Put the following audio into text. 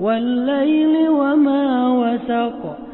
والليل وما وسق